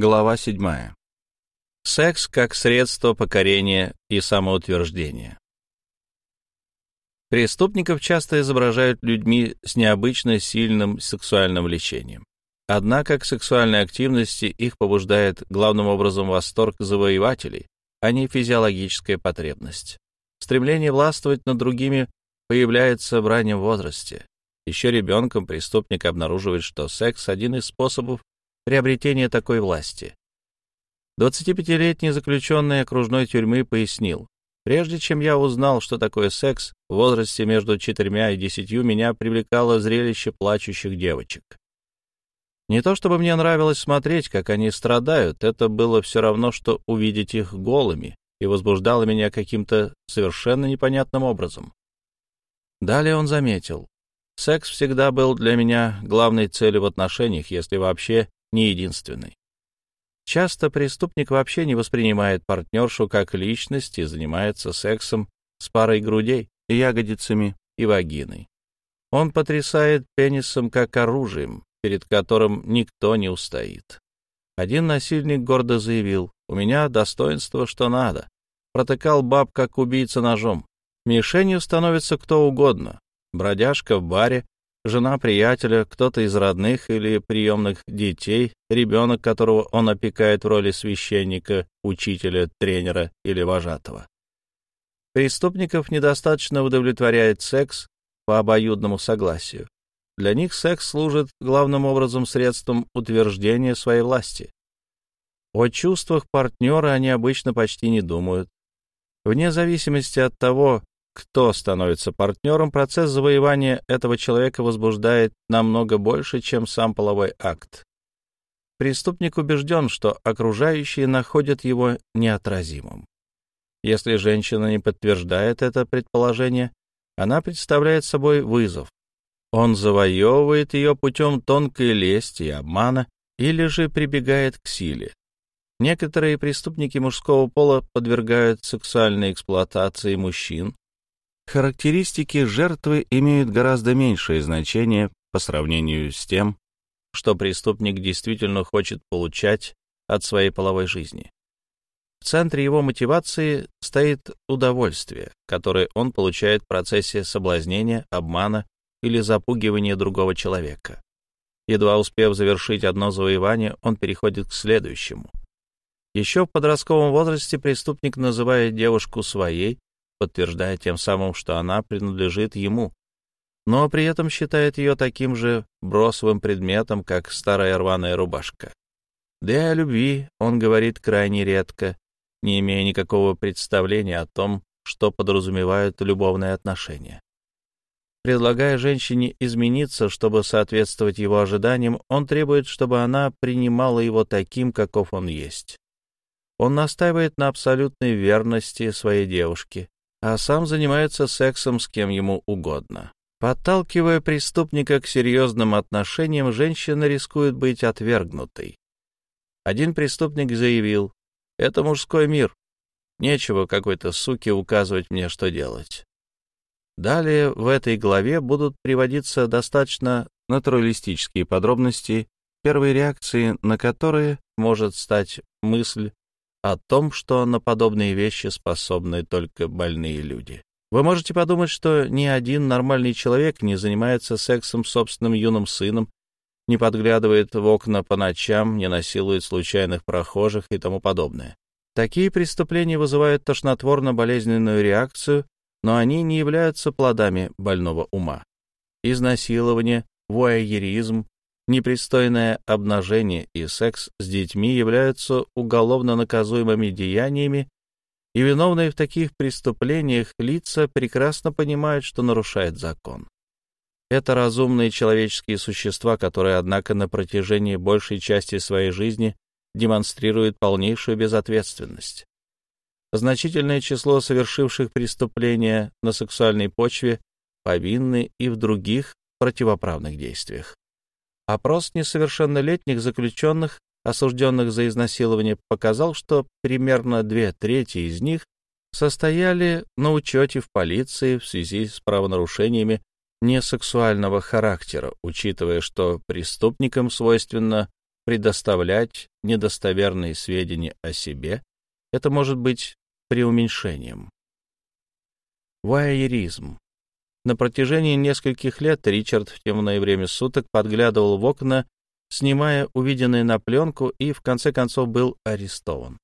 Глава 7. Секс как средство покорения и самоутверждения. Преступников часто изображают людьми с необычно сильным сексуальным влечением. Однако к сексуальной активности их побуждает главным образом восторг завоевателей, а не физиологическая потребность. Стремление властвовать над другими появляется в раннем возрасте. Еще ребенком преступник обнаруживает, что секс — один из способов приобретения такой власти. 25-летний заключенный окружной тюрьмы пояснил, «Прежде чем я узнал, что такое секс, в возрасте между четырьмя и десятью меня привлекало зрелище плачущих девочек. Не то чтобы мне нравилось смотреть, как они страдают, это было все равно, что увидеть их голыми, и возбуждало меня каким-то совершенно непонятным образом. Далее он заметил, секс всегда был для меня главной целью в отношениях, если вообще не единственный. Часто преступник вообще не воспринимает партнершу как личность и занимается сексом с парой грудей, ягодицами и вагиной. Он потрясает пенисом как оружием, перед которым никто не устоит. Один насильник гордо заявил, «У меня достоинство, что надо». Протыкал баб, как убийца ножом. Мишенью становится кто угодно. Бродяжка в баре, жена приятеля, кто-то из родных или приемных детей, ребенок, которого он опекает в роли священника, учителя, тренера или вожатого. Преступников недостаточно удовлетворяет секс по обоюдному согласию. Для них секс служит главным образом средством утверждения своей власти. О чувствах партнера они обычно почти не думают. Вне зависимости от того, кто становится партнером, процесс завоевания этого человека возбуждает намного больше, чем сам половой акт. Преступник убежден, что окружающие находят его неотразимым. Если женщина не подтверждает это предположение, она представляет собой вызов. Он завоевывает ее путем тонкой лести и обмана или же прибегает к силе. Некоторые преступники мужского пола подвергают сексуальной эксплуатации мужчин, Характеристики жертвы имеют гораздо меньшее значение по сравнению с тем, что преступник действительно хочет получать от своей половой жизни. В центре его мотивации стоит удовольствие, которое он получает в процессе соблазнения, обмана или запугивания другого человека. Едва успев завершить одно завоевание, он переходит к следующему. Еще в подростковом возрасте преступник называет девушку своей, подтверждая тем самым, что она принадлежит ему, но при этом считает ее таким же бросовым предметом, как старая рваная рубашка. Да и о любви он говорит крайне редко, не имея никакого представления о том, что подразумевают любовные отношения. Предлагая женщине измениться, чтобы соответствовать его ожиданиям, он требует, чтобы она принимала его таким, каков он есть. Он настаивает на абсолютной верности своей девушке, а сам занимается сексом с кем ему угодно. Подталкивая преступника к серьезным отношениям, женщина рискует быть отвергнутой. Один преступник заявил, «Это мужской мир. Нечего какой-то суке указывать мне, что делать». Далее в этой главе будут приводиться достаточно натуралистические подробности, первой реакции на которые может стать мысль о том, что на подобные вещи способны только больные люди. Вы можете подумать, что ни один нормальный человек не занимается сексом с собственным юным сыном, не подглядывает в окна по ночам, не насилует случайных прохожих и тому подобное. Такие преступления вызывают тошнотворно-болезненную реакцию, но они не являются плодами больного ума. Изнасилование, вуайеризм, непристойное обнажение и секс с детьми являются уголовно наказуемыми деяниями, и виновные в таких преступлениях лица прекрасно понимают, что нарушают закон. Это разумные человеческие существа, которые, однако, на протяжении большей части своей жизни демонстрируют полнейшую безответственность. Значительное число совершивших преступления на сексуальной почве повинны и в других противоправных действиях. Опрос несовершеннолетних заключенных, осужденных за изнасилование, показал, что примерно две трети из них состояли на учете в полиции в связи с правонарушениями несексуального характера, учитывая, что преступникам свойственно предоставлять недостоверные сведения о себе, это может быть преуменьшением. Вайеризм. На протяжении нескольких лет Ричард в темное время суток подглядывал в окна, снимая увиденное на пленку, и в конце концов был арестован.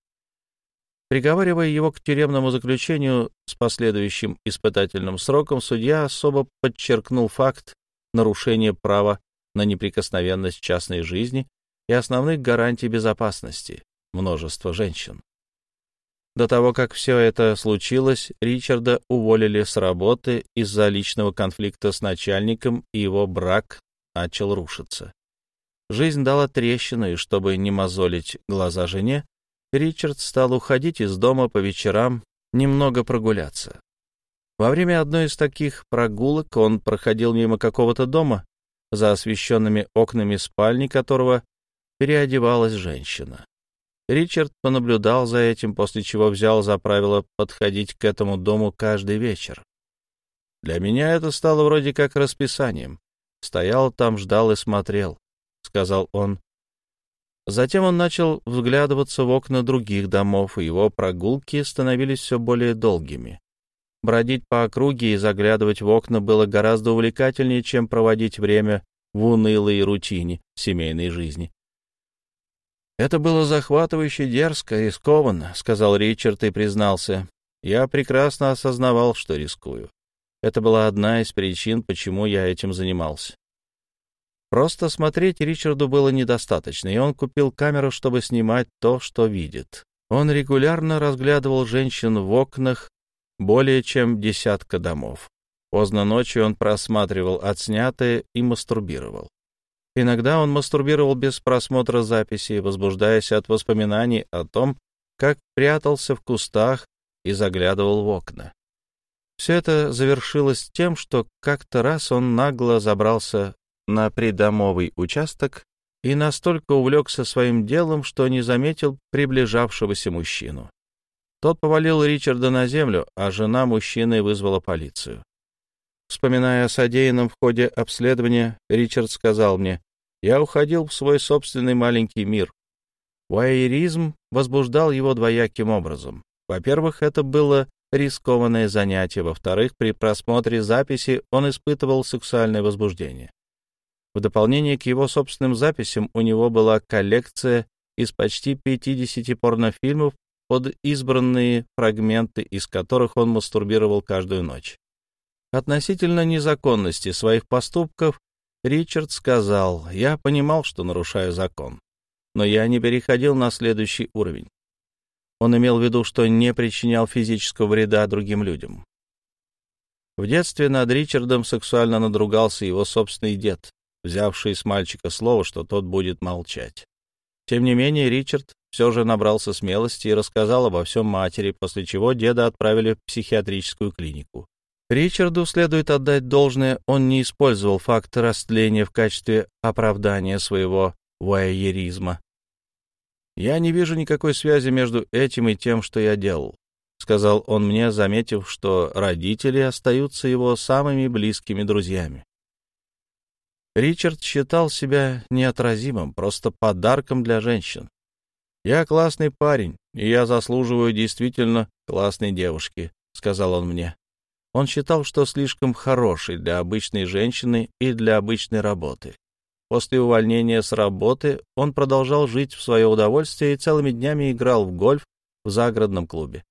Приговаривая его к тюремному заключению с последующим испытательным сроком, судья особо подчеркнул факт нарушения права на неприкосновенность частной жизни и основных гарантий безопасности множества женщин. До того, как все это случилось, Ричарда уволили с работы из-за личного конфликта с начальником, и его брак начал рушиться. Жизнь дала трещину, и чтобы не мозолить глаза жене, Ричард стал уходить из дома по вечерам немного прогуляться. Во время одной из таких прогулок он проходил мимо какого-то дома, за освещенными окнами спальни которого переодевалась женщина. Ричард понаблюдал за этим, после чего взял за правило подходить к этому дому каждый вечер. Для меня это стало вроде как расписанием. Стоял там, ждал и смотрел, — сказал он, Затем он начал взглядываться в окна других домов, и его прогулки становились все более долгими. Бродить по округе и заглядывать в окна было гораздо увлекательнее, чем проводить время в унылой рутине семейной жизни. «Это было захватывающе дерзко, рискованно», — сказал Ричард и признался. «Я прекрасно осознавал, что рискую. Это была одна из причин, почему я этим занимался. Просто смотреть Ричарду было недостаточно, и он купил камеру, чтобы снимать то, что видит. Он регулярно разглядывал женщин в окнах более чем десятка домов. Поздно ночью он просматривал отснятое и мастурбировал. Иногда он мастурбировал без просмотра записи, возбуждаясь от воспоминаний о том, как прятался в кустах и заглядывал в окна. Все это завершилось тем, что как-то раз он нагло забрался на придомовый участок и настолько увлекся своим делом, что не заметил приближавшегося мужчину. Тот повалил Ричарда на землю, а жена мужчины вызвала полицию. Вспоминая о содеянном в ходе обследования, Ричард сказал мне, «Я уходил в свой собственный маленький мир». Уайеризм возбуждал его двояким образом. Во-первых, это было рискованное занятие. Во-вторых, при просмотре записи он испытывал сексуальное возбуждение. В дополнение к его собственным записям у него была коллекция из почти 50 порнофильмов под избранные фрагменты, из которых он мастурбировал каждую ночь. Относительно незаконности своих поступков Ричард сказал, «Я понимал, что нарушаю закон, но я не переходил на следующий уровень». Он имел в виду, что не причинял физического вреда другим людям. В детстве над Ричардом сексуально надругался его собственный дед, взявший с мальчика слово, что тот будет молчать. Тем не менее, Ричард все же набрался смелости и рассказал обо всем матери, после чего деда отправили в психиатрическую клинику. Ричарду следует отдать должное, он не использовал факт растления в качестве оправдания своего вуайеризма. «Я не вижу никакой связи между этим и тем, что я делал», — сказал он мне, заметив, что родители остаются его самыми близкими друзьями. Ричард считал себя неотразимым, просто подарком для женщин. «Я классный парень, и я заслуживаю действительно классной девушки», — сказал он мне. Он считал, что слишком хороший для обычной женщины и для обычной работы. После увольнения с работы он продолжал жить в свое удовольствие и целыми днями играл в гольф в загородном клубе.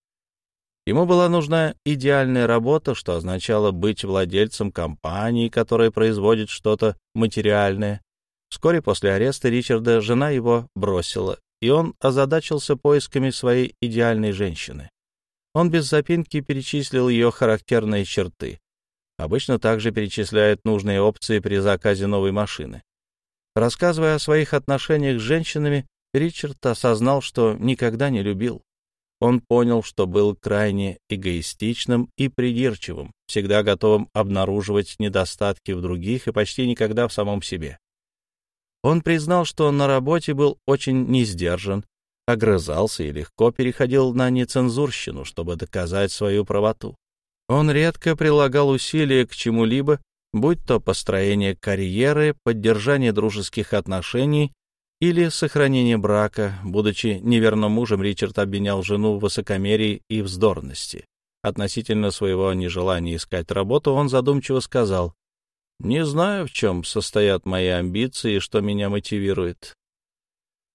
Ему была нужна идеальная работа, что означало быть владельцем компании, которая производит что-то материальное. Вскоре после ареста Ричарда жена его бросила, и он озадачился поисками своей идеальной женщины. Он без запинки перечислил ее характерные черты. Обычно также перечисляют нужные опции при заказе новой машины. Рассказывая о своих отношениях с женщинами, Ричард осознал, что никогда не любил. Он понял, что был крайне эгоистичным и придирчивым, всегда готовым обнаруживать недостатки в других и почти никогда в самом себе. Он признал, что на работе был очень несдержан, огрызался и легко переходил на нецензурщину, чтобы доказать свою правоту. Он редко прилагал усилия к чему-либо, будь то построение карьеры, поддержание дружеских отношений или сохранение брака. Будучи неверным мужем, Ричард обвинял жену в высокомерии и вздорности. Относительно своего нежелания искать работу он задумчиво сказал, «Не знаю, в чем состоят мои амбиции и что меня мотивирует».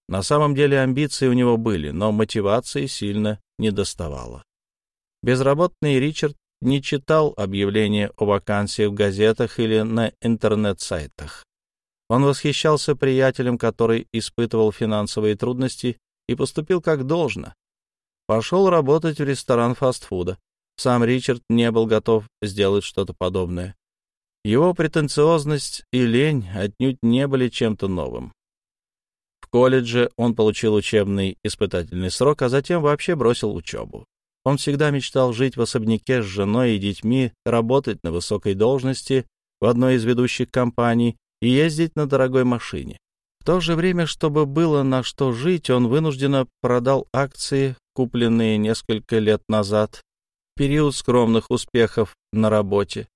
На самом деле амбиции у него были, но мотивации сильно недоставало. Безработный Ричард не читал объявления о вакансиях в газетах или на интернет-сайтах. Он восхищался приятелем, который испытывал финансовые трудности и поступил как должно. Пошел работать в ресторан фастфуда. Сам Ричард не был готов сделать что-то подобное. Его претенциозность и лень отнюдь не были чем-то новым. Колледже он получил учебный испытательный срок, а затем вообще бросил учебу. Он всегда мечтал жить в особняке с женой и детьми, работать на высокой должности в одной из ведущих компаний и ездить на дорогой машине. В то же время, чтобы было на что жить, он вынужденно продал акции, купленные несколько лет назад, период скромных успехов на работе.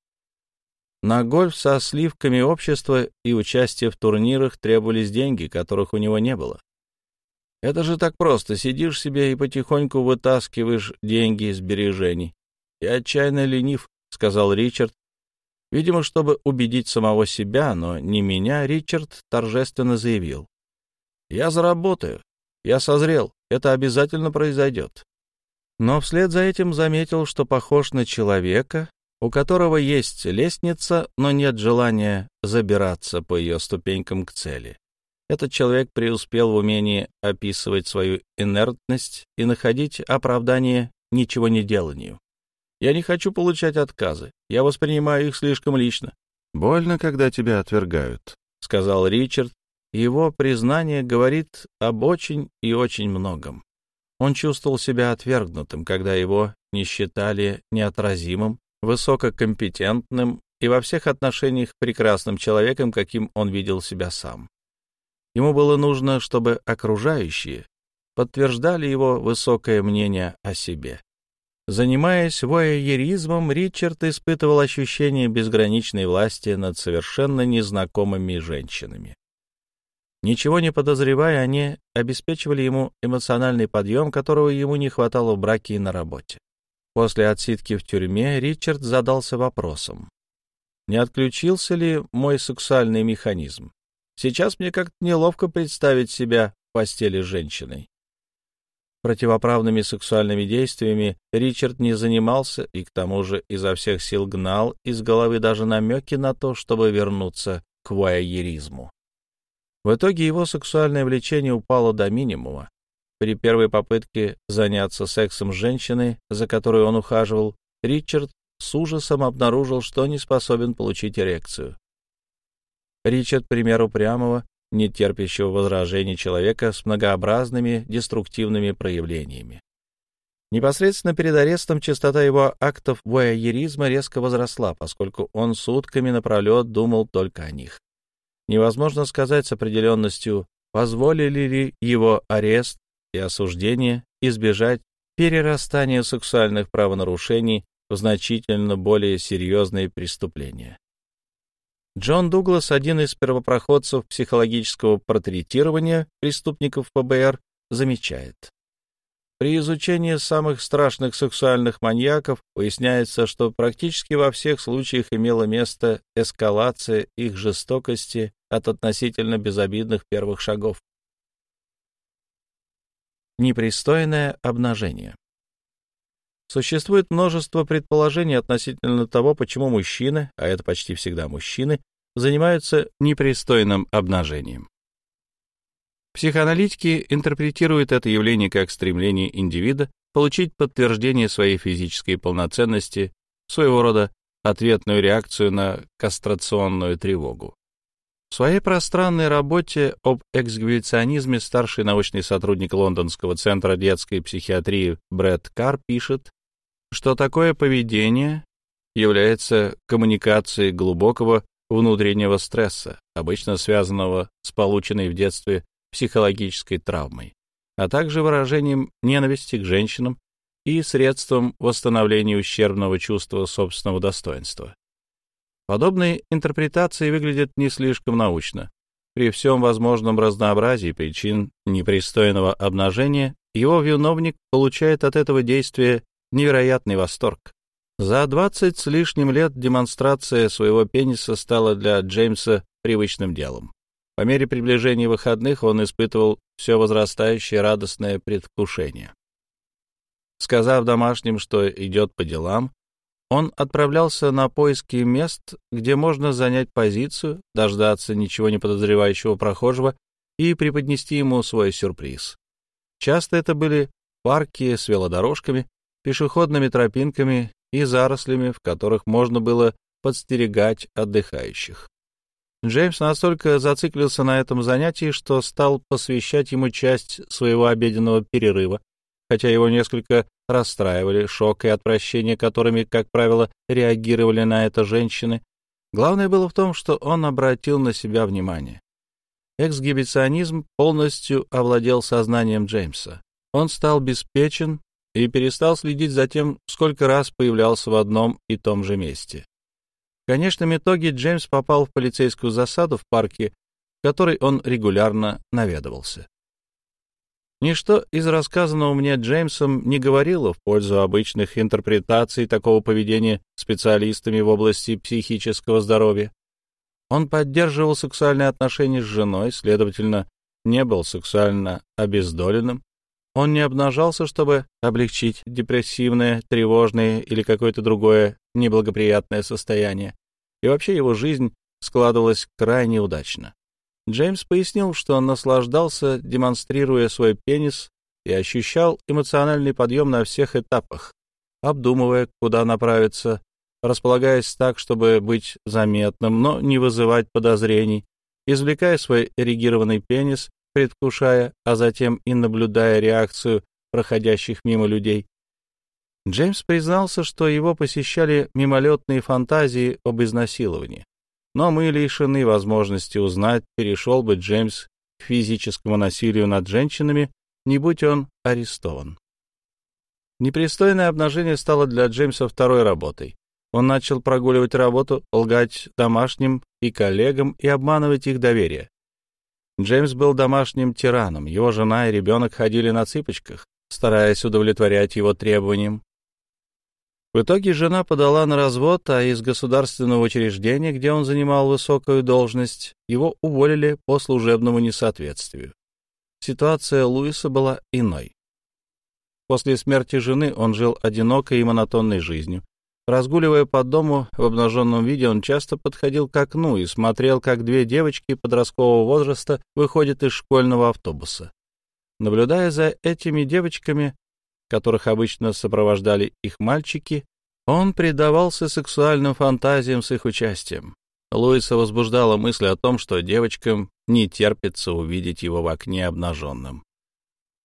На гольф со сливками общества и участие в турнирах требовались деньги, которых у него не было. Это же так просто. Сидишь себе и потихоньку вытаскиваешь деньги из сбережений. И отчаянно ленив, — сказал Ричард, Видимо, чтобы убедить самого себя, но не меня, Ричард торжественно заявил. «Я заработаю. Я созрел. Это обязательно произойдет». Но вслед за этим заметил, что похож на человека, у которого есть лестница, но нет желания забираться по ее ступенькам к цели. Этот человек преуспел в умении описывать свою инертность и находить оправдание ничего не деланию. Я не хочу получать отказы. Я воспринимаю их слишком лично. Больно, когда тебя отвергают, сказал Ричард. Его признание говорит об очень и очень многом. Он чувствовал себя отвергнутым, когда его не считали неотразимым, высококомпетентным и во всех отношениях прекрасным человеком, каким он видел себя сам. Ему было нужно, чтобы окружающие подтверждали его высокое мнение о себе. Занимаясь вояеризмом, Ричард испытывал ощущение безграничной власти над совершенно незнакомыми женщинами. Ничего не подозревая, они обеспечивали ему эмоциональный подъем, которого ему не хватало в браке и на работе. После отсидки в тюрьме Ричард задался вопросом, не отключился ли мой сексуальный механизм? Сейчас мне как-то неловко представить себя в постели с женщиной противоправными сексуальными действиями Ричард не занимался и к тому же изо всех сил гнал из головы даже намеки на то, чтобы вернуться к вуайеризму. В итоге его сексуальное влечение упало до минимума. При первой попытке заняться сексом с женщиной, за которой он ухаживал, Ричард с ужасом обнаружил, что не способен получить эрекцию. Ричард, пример упрямого, не терпящего возражений человека с многообразными деструктивными проявлениями. Непосредственно перед арестом частота его актов вояеризма резко возросла, поскольку он сутками напролет думал только о них. Невозможно сказать с определенностью, позволили ли его арест и осуждение избежать перерастания сексуальных правонарушений в значительно более серьезные преступления. Джон Дуглас, один из первопроходцев психологического портретирования преступников ФБР, замечает. При изучении самых страшных сексуальных маньяков выясняется, что практически во всех случаях имела место эскалация их жестокости от относительно безобидных первых шагов. Непристойное обнажение. Существует множество предположений относительно того, почему мужчины, а это почти всегда мужчины, занимаются непристойным обнажением. Психоаналитики интерпретируют это явление как стремление индивида получить подтверждение своей физической полноценности, своего рода ответную реакцию на кастрационную тревогу. В своей пространной работе об эксгибиционизме старший научный сотрудник Лондонского центра детской психиатрии Брэд Карр пишет, что такое поведение является коммуникацией глубокого внутреннего стресса, обычно связанного с полученной в детстве психологической травмой, а также выражением ненависти к женщинам и средством восстановления ущербного чувства собственного достоинства. Подобные интерпретации выглядят не слишком научно. при всем возможном разнообразии причин непристойного обнажения, его виновник получает от этого действия невероятный восторг. За двадцать с лишним лет демонстрация своего пениса стала для Джеймса привычным делом. По мере приближения выходных он испытывал все возрастающее радостное предвкушение. Сказав домашним, что идет по делам, он отправлялся на поиски мест, где можно занять позицию, дождаться ничего не подозревающего прохожего и преподнести ему свой сюрприз. Часто это были парки с велодорожками, пешеходными тропинками и зарослями, в которых можно было подстерегать отдыхающих. Джеймс настолько зациклился на этом занятии, что стал посвящать ему часть своего обеденного перерыва, хотя его несколько расстраивали шок и отвращение, которыми, как правило, реагировали на это женщины. Главное было в том, что он обратил на себя внимание. Эксгибиционизм полностью овладел сознанием Джеймса. Он стал беспечен и перестал следить за тем, сколько раз появлялся в одном и том же месте. В конечном итоге Джеймс попал в полицейскую засаду в парке, в которой он регулярно наведывался. Ничто из рассказанного мне Джеймсом не говорило в пользу обычных интерпретаций такого поведения специалистами в области психического здоровья. Он поддерживал сексуальные отношения с женой, следовательно, не был сексуально обездоленным. Он не обнажался, чтобы облегчить депрессивное, тревожное или какое-то другое неблагоприятное состояние, и вообще его жизнь складывалась крайне удачно. Джеймс пояснил, что он наслаждался, демонстрируя свой пенис, и ощущал эмоциональный подъем на всех этапах, обдумывая, куда направиться, располагаясь так, чтобы быть заметным, но не вызывать подозрений, извлекая свой эрегированный пенис, предвкушая, а затем и наблюдая реакцию проходящих мимо людей. Джеймс признался, что его посещали мимолетные фантазии об изнасиловании. Но мы лишены возможности узнать, перешел бы Джеймс к физическому насилию над женщинами, не будь он арестован. Непристойное обнажение стало для Джеймса второй работой. Он начал прогуливать работу, лгать домашним и коллегам и обманывать их доверие. Джеймс был домашним тираном, его жена и ребенок ходили на цыпочках, стараясь удовлетворять его требованиям. В итоге жена подала на развод, а из государственного учреждения, где он занимал высокую должность, его уволили по служебному несоответствию. Ситуация Луиса была иной. После смерти жены он жил одинокой и монотонной жизнью. Разгуливая по дому в обнаженном виде, он часто подходил к окну и смотрел, как две девочки подросткового возраста выходят из школьного автобуса. Наблюдая за этими девочками, которых обычно сопровождали их мальчики, он предавался сексуальным фантазиям с их участием. Луиса возбуждала мысль о том, что девочкам не терпится увидеть его в окне обнаженным.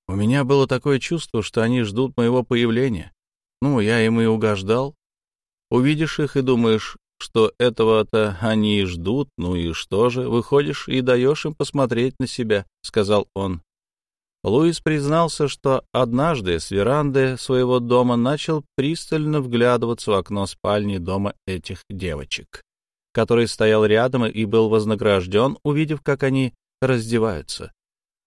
У меня было такое чувство, что они ждут моего появления. Ну, я им и угождал, Увидишь их и думаешь, что этого-то они и ждут, ну и что же, выходишь и даешь им посмотреть на себя, — сказал он. Луис признался, что однажды с веранды своего дома начал пристально вглядываться в окно спальни дома этих девочек, который стоял рядом и был вознагражден, увидев, как они раздеваются.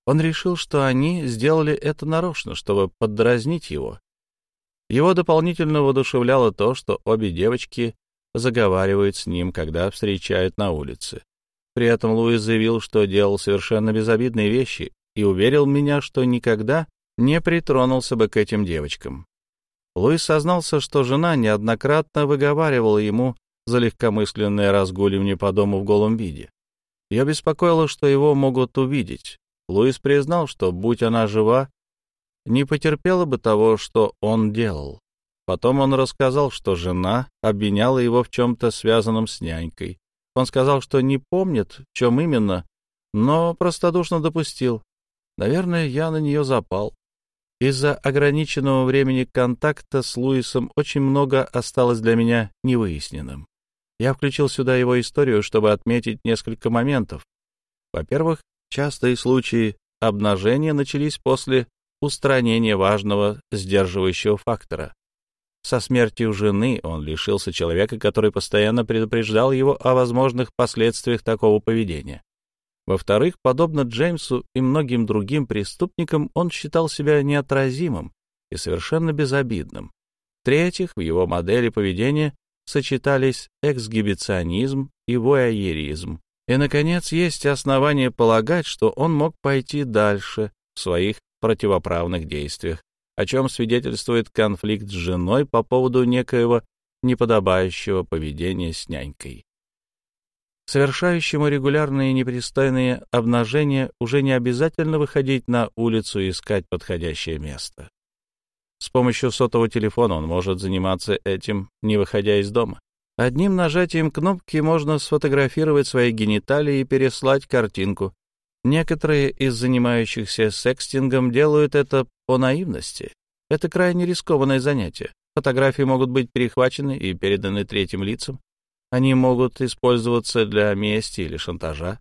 Он решил, что они сделали это нарочно, чтобы поддразнить его, его дополнительно воодушевляло то, что обе девочки заговаривают с ним, когда встречают на улице. При этом Луис заявил, что делал совершенно безобидные вещи и уверил меня, что никогда не притронулся бы к этим девочкам. Луис сознался, что жена неоднократно выговаривала ему за легкомысленное разгуливание по дому в голом виде. Ее беспокоило, что его могут увидеть. Луис признал, что, будь она жива, не потерпела бы того, что он делал. Потом он рассказал, что жена обвиняла его в чем-то связанном с нянькой. Он сказал, что не помнит, в чем именно, но простодушно допустил. Наверное, я на нее запал. Из-за ограниченного времени контакта с Луисом очень много осталось для меня невыясненным. Я включил сюда его историю, чтобы отметить несколько моментов. Во-первых, частые случаи обнажения начались после устранение важного сдерживающего фактора. Со смертью жены он лишился человека, который постоянно предупреждал его о возможных последствиях такого поведения. Во-вторых, подобно Джеймсу и многим другим преступникам, он считал себя неотразимым и совершенно безобидным. В-третьих, в его модели поведения сочетались эксгибиционизм и вояеризм. И, наконец, есть основания полагать, что он мог пойти дальше в своих противоправных действиях, о чем свидетельствует конфликт с женой по поводу некоего неподобающего поведения с нянькой. Совершающему регулярные непристойные обнажения уже не обязательно выходить на улицу и искать подходящее место. С помощью сотового телефона он может заниматься этим, не выходя из дома. Одним нажатием кнопки можно сфотографировать свои гениталии и переслать картинку. Некоторые из занимающихся секстингом делают это по наивности. Это крайне рискованное занятие. Фотографии могут быть перехвачены и переданы третьим лицам. Они могут использоваться для мести или шантажа.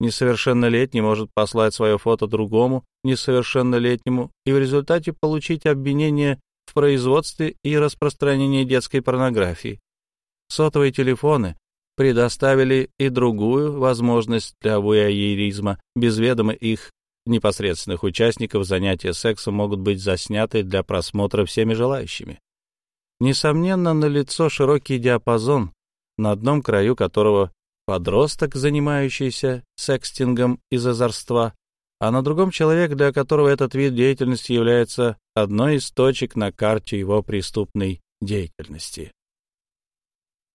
Несовершеннолетний может послать свое фото другому несовершеннолетнему и в результате получить обвинение в производстве и распространении детской порнографии. Сотовые телефоны предоставили и другую возможность для вуайеризма. Без ведома их непосредственных участников занятия сексом могут быть засняты для просмотра всеми желающими. Несомненно, налицо широкий диапазон, на одном краю которого подросток, занимающийся секстингом из озорства, а на другом человек, для которого этот вид деятельности является одной из точек на карте его преступной деятельности.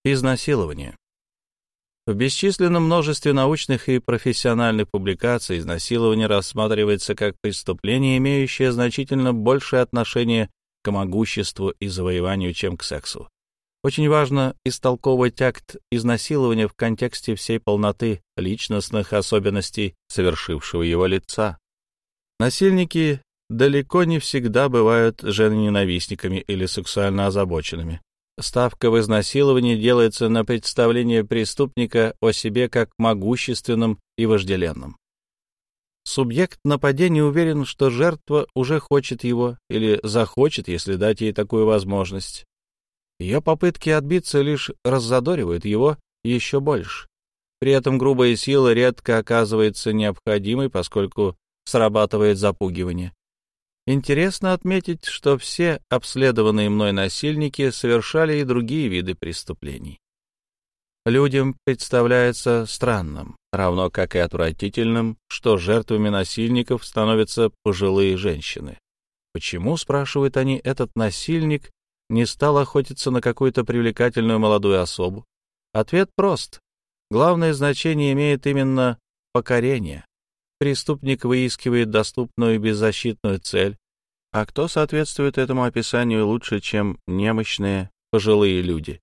Изнасилование. В бесчисленном множестве научных и профессиональных публикаций изнасилование рассматривается как преступление, имеющее значительно большее отношение к могуществу и завоеванию, чем к сексу. Очень важно истолковывать акт изнасилования в контексте всей полноты личностных особенностей совершившего его лица. Насильники далеко не всегда бывают женоненавистниками или сексуально озабоченными. Ставка в изнасиловании делается на представление преступника о себе как могущественном и вожделенном. Субъект нападения уверен, что жертва уже хочет его или захочет, если дать ей такую возможность. Ее попытки отбиться лишь раззадоривают его еще больше. При этом грубая сила редко оказывается необходимой, поскольку срабатывает запугивание. Интересно отметить, что все обследованные мной насильники совершали и другие виды преступлений. Людям представляется странным, равно как и отвратительным, что жертвами насильников становятся пожилые женщины. Почему, спрашивают они, этот насильник не стал охотиться на какую-то привлекательную молодую особу? Ответ прост. Главное значение имеет именно покорение. Преступник выискивает доступную и беззащитную цель. А кто соответствует этому описанию лучше, чем немощные пожилые люди?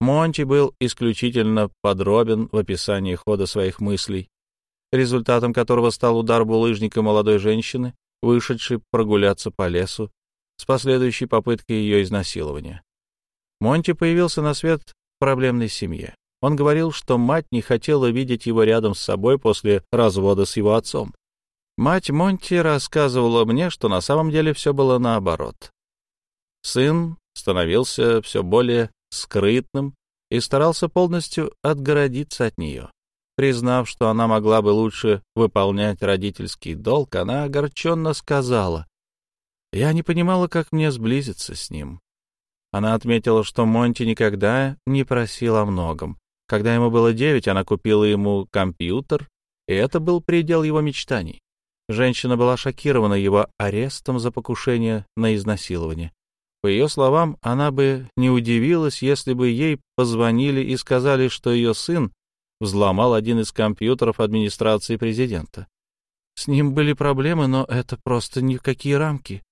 Монти был исключительно подробен в описании хода своих мыслей, результатом которого стал удар булыжника молодой женщины, вышедшей прогуляться по лесу, с последующей попыткой ее изнасилования. Монти появился на свет в проблемной семье. Он говорил, что мать не хотела видеть его рядом с собой после развода с его отцом. Мать Монти рассказывала мне, что на самом деле все было наоборот. Сын становился все более скрытным и старался полностью отгородиться от нее. Признав, что она могла бы лучше выполнять родительский долг, она огорченно сказала, «Я не понимала, как мне сблизиться с ним». Она отметила, что Монти никогда не просил о многом. Когда ему было девять, она купила ему компьютер, и это был предел его мечтаний. Женщина была шокирована его арестом за покушение на изнасилование. По ее словам, она бы не удивилась, если бы ей позвонили и сказали, что ее сын взломал один из компьютеров администрации президента. С ним были проблемы, но это просто ни в какие рамки.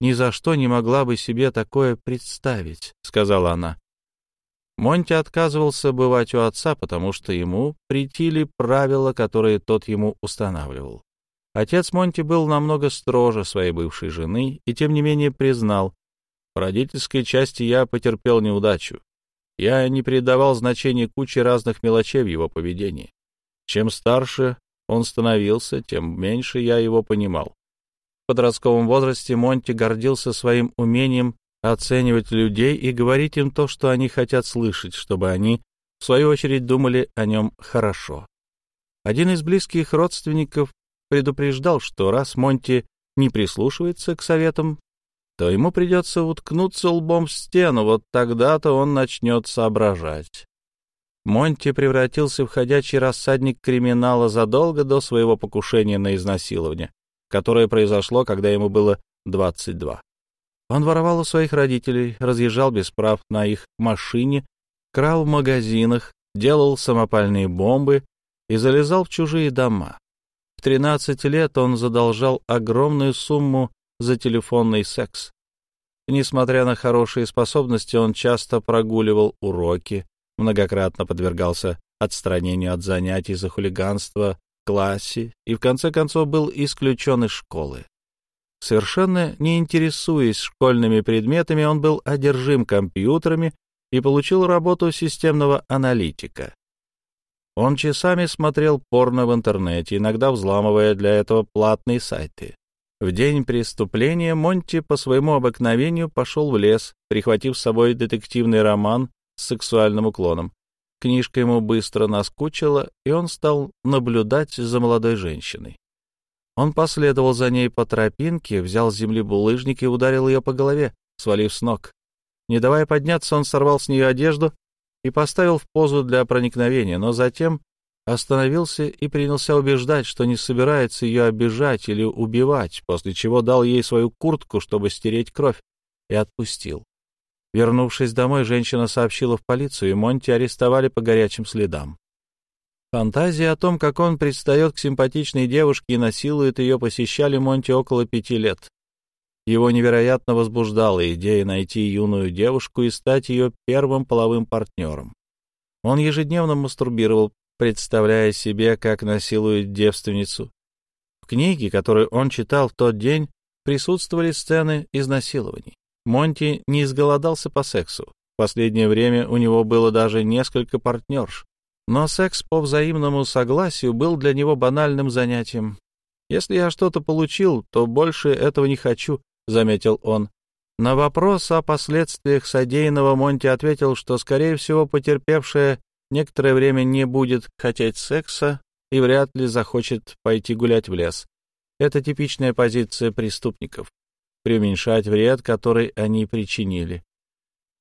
Ни за что не могла бы себе такое представить, — сказала она. Монти отказывался бывать у отца, потому что ему притили правила, которые тот ему устанавливал. Отец Монти был намного строже своей бывшей жены и, тем не менее, признал, в родительской части я потерпел неудачу. Я не придавал значения куче разных мелочей в его поведении. Чем старше он становился, тем меньше я его понимал. Подростковом возрасте Монти гордился своим умением оценивать людей и говорить им то, что они хотят слышать, чтобы они, в свою очередь, думали о нем хорошо. Один из близких родственников предупреждал, что раз Монти не прислушивается к советам, то ему придется уткнуться лбом в стену, вот тогда-то он начнет соображать. Монти превратился в ходячий рассадник криминала задолго до своего покушения на изнасилование, которое произошло, когда ему было 22. Он воровал у своих родителей, разъезжал без прав на их машине, крал в магазинах, делал самопальные бомбы и залезал в чужие дома. В 13 лет он задолжал огромную сумму за телефонный секс. Несмотря на хорошие способности, он часто прогуливал уроки, многократно подвергался отстранению от занятий за хулиганство классе и в конце концов был исключен из школы. Совершенно не интересуясь школьными предметами, он был одержим компьютерами и получил работу системного аналитика. Он часами смотрел порно в интернете, иногда взламывая для этого платные сайты. В день преступления Монти по своему обыкновению пошел в лес, прихватив с собой детективный роман с сексуальным уклоном. Книжка ему быстро наскучила, и он стал наблюдать за молодой женщиной. Он последовал за ней по тропинке, взял с земли булыжник и ударил ее по голове, свалив с ног. Не давая подняться, он сорвал с нее одежду и поставил в позу для проникновения, но затем остановился и принялся убеждать, что не собирается ее обижать или убивать, после чего дал ей свою куртку, чтобы стереть кровь, и отпустил. Вернувшись домой, женщина сообщила в полицию, и Монти арестовали по горячим следам. Фантазии о том, как он предстает к симпатичной девушке и насилует ее, посещали Монти около пяти лет. Его невероятно возбуждала идея найти юную девушку и стать ее первым половым партнером. Он ежедневно мастурбировал, представляя себе, как насилует девственницу. В книге, которую он читал в тот день, присутствовали сцены изнасилований. Монти не изголодался по сексу. В последнее время у него было даже несколько партнерш. Но секс по взаимному согласию был для него банальным занятием. «Если я что-то получил, то больше этого не хочу», — заметил он. На вопрос о последствиях содеянного Монти ответил, что, скорее всего, потерпевшая некоторое время не будет хотеть секса и вряд ли захочет пойти гулять в лес. Это типичная позиция преступников — преуменьшать вред, который они причинили.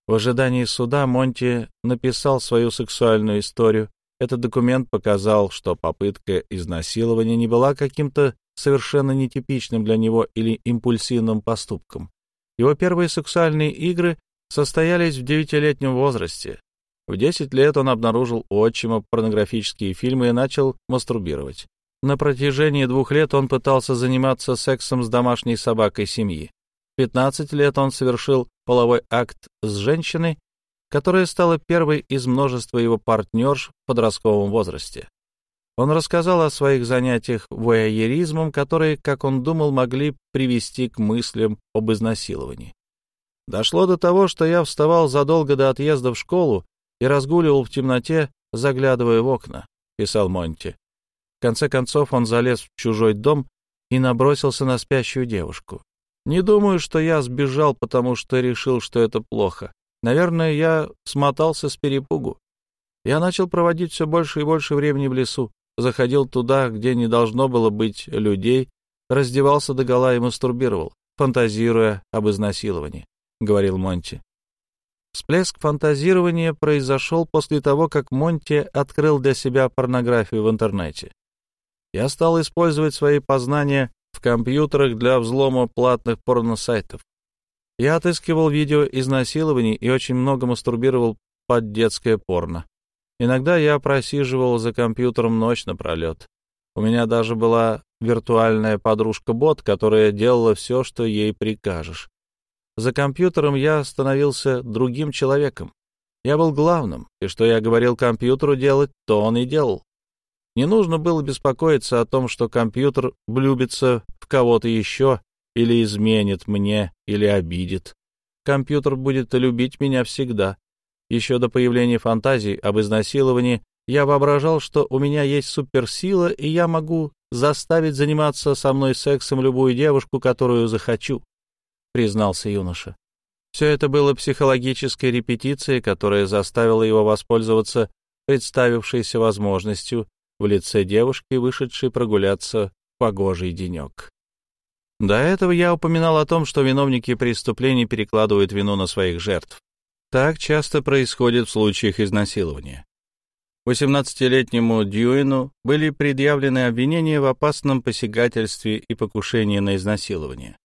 В ожидании суда Монти написал свою сексуальную историю, этот документ показал, что попытка изнасилования не была каким-то совершенно нетипичным для него или импульсивным поступком. Его первые сексуальные игры состоялись в девятилетнем возрасте. В десять лет он обнаружил у отчима порнографические фильмы и начал мастурбировать. На протяжении двух лет он пытался заниматься сексом с домашней собакой семьи. В 15 лет он совершил половой акт с женщиной, которая стала первой из множества его партнерш в подростковом возрасте. Он рассказал о своих занятиях вояеризмом, которые, как он думал, могли привести к мыслям об изнасиловании. Дошло до того, что я вставал задолго до отъезда в школу и разгуливал в темноте, заглядывая в окна, — писал Монти. В конце концов он залез в чужой дом и набросился на спящую девушку. Не думаю, что я сбежал, потому что решил, что это плохо. Наверное, я смотался с перепугу. Я начал проводить все больше и больше времени в лесу, заходил туда, где не должно было быть людей, раздевался догола и мастурбировал, фантазируя об изнасиловании, — говорил Монти. Всплеск фантазирования произошел после того, как Монти открыл для себя порнографию в интернете. Я стал использовать свои познания в компьютерах для взлома платных порносайтов. Я отыскивал видео изнасилований и очень много мастурбировал под детское порно. Иногда я просиживал за компьютером ночь напролет. У меня даже была виртуальная подружка-бот, которая делала все, что ей прикажешь. За компьютером я становился другим человеком. Я был главным, и что я говорил компьютеру делать, то он и делал. Не нужно было беспокоиться о том, что компьютер влюбится в кого-то еще или изменит мне, или обидит. Компьютер будет любить меня всегда. Еще до появления фантазий об изнасиловании я воображал, что у меня есть суперсила, и я могу заставить заниматься со мной сексом любую девушку, которую захочу, — признался юноша. Все это было психологической репетицией, которая заставила его воспользоваться представившейся возможностью в лице девушки, вышедшей прогуляться в погожий денек. До этого я упоминал о том, что виновники преступлений перекладывают вину на своих жертв. Так часто происходит в случаях изнасилования. 18-летнему Дьюину были предъявлены обвинения в опасном посягательстве и покушении на изнасилование.